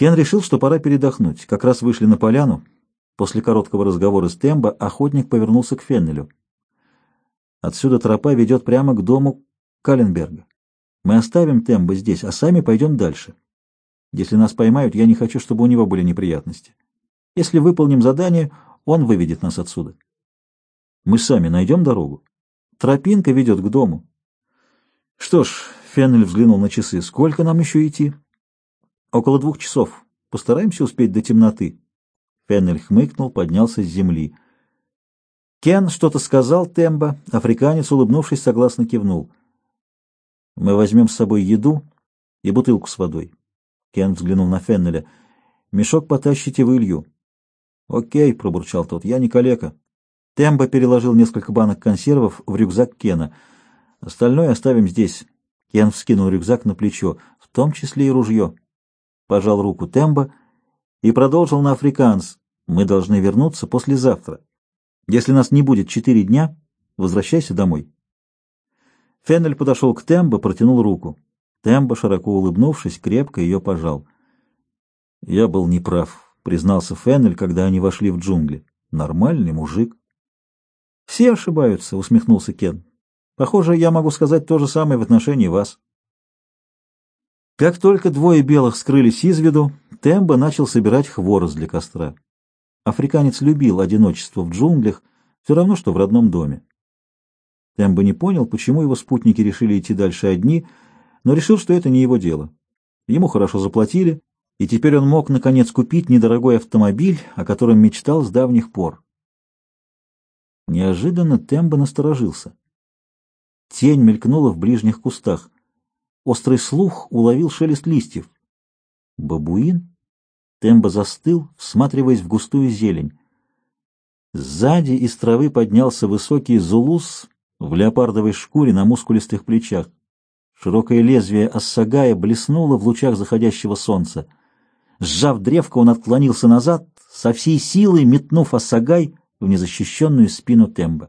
Кен решил, что пора передохнуть. Как раз вышли на поляну. После короткого разговора с Тембо охотник повернулся к Феннелю. Отсюда тропа ведет прямо к дому Каленберга. Мы оставим Тембо здесь, а сами пойдем дальше. Если нас поймают, я не хочу, чтобы у него были неприятности. Если выполним задание, он выведет нас отсюда. Мы сами найдем дорогу. Тропинка ведет к дому. Что ж, Феннель взглянул на часы. Сколько нам еще идти? Около двух часов. Постараемся успеть до темноты. Феннель хмыкнул, поднялся с земли. Кен что-то сказал Тембо. Африканец, улыбнувшись, согласно кивнул. Мы возьмем с собой еду и бутылку с водой. Кен взглянул на Феннеля. Мешок потащите в Илью. Окей, пробурчал тот, я не калека. Тембо переложил несколько банок консервов в рюкзак Кена. Остальное оставим здесь. Кен вскинул рюкзак на плечо, в том числе и ружье. Пожал руку Тембо и продолжил на африканс. Мы должны вернуться послезавтра. Если нас не будет четыре дня, возвращайся домой. Феннель подошел к Тембо, протянул руку. Тембо, широко улыбнувшись, крепко ее пожал. Я был неправ признался Феннель, когда они вошли в джунгли. Нормальный мужик. Все ошибаются, усмехнулся Кен. Похоже, я могу сказать то же самое в отношении вас. Как только двое белых скрылись из виду, Тембо начал собирать хворост для костра. Африканец любил одиночество в джунглях, все равно, что в родном доме. Тембо не понял, почему его спутники решили идти дальше одни, но решил, что это не его дело. Ему хорошо заплатили, и теперь он мог, наконец, купить недорогой автомобиль, о котором мечтал с давних пор. Неожиданно Тембо насторожился. Тень мелькнула в ближних кустах. Острый слух уловил шелест листьев. Бабуин? Тембо застыл, всматриваясь в густую зелень. Сзади из травы поднялся высокий зулус в леопардовой шкуре на мускулистых плечах. Широкое лезвие ассагая блеснуло в лучах заходящего солнца. Сжав древко, он отклонился назад, со всей силой метнув осагай в незащищенную спину Темба.